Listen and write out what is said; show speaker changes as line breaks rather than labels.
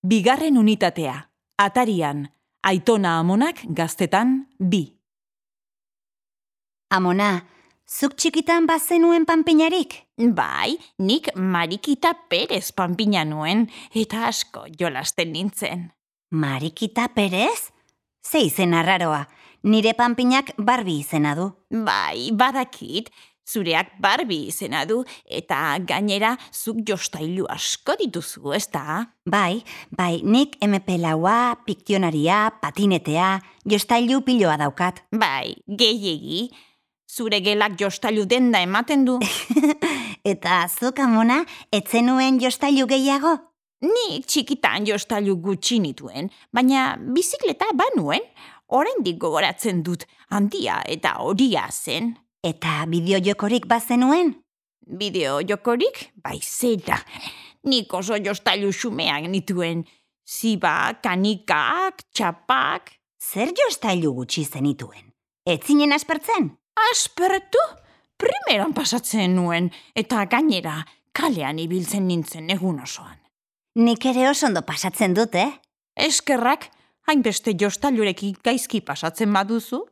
Bigarren unitatea, atarian, aitona amonak gaztetan bi.
Amona, zuk txikitan bazenuen panpinarik?
Bai, nik Marikita Perez panpina nuen, eta asko jolasten nintzen.
Marikita Perez? Ze izen arraroa, nire panpinak barbi izena du.
Bai, badakit, zureak Barbie izena du, eta gainera zuk jostailu asko dituzu, ezta?
Bai, bai, nik MP laua, piktionaria, patinetea, jostailu piloa daukat.
Bai, gehiegi, zure gelak jostailu denda ematen du.
Eta zuk amona, etzenuen jostailu gehiago?
Nik txikitan jostailu gutxi nituen, baina bizikleta banuen, oraindik gogoratzen dut, handia eta horia zen.
Eta bideojokorik bazenuen?
Bideo jokorik, bai zeta. Nik oso jostailu xumeak nituen. Ziba, kanikak, txapak.
Zer jostailu gutxi zenituen? Etzinen aspertzen?
Aspertu? Primeran pasatzen nuen, eta gainera, kalean ibiltzen nintzen egun osoan.
Nik ere oso ondo pasatzen dut, eh?
Eskerrak, hainbeste jostailurekin gaizki pasatzen baduzu,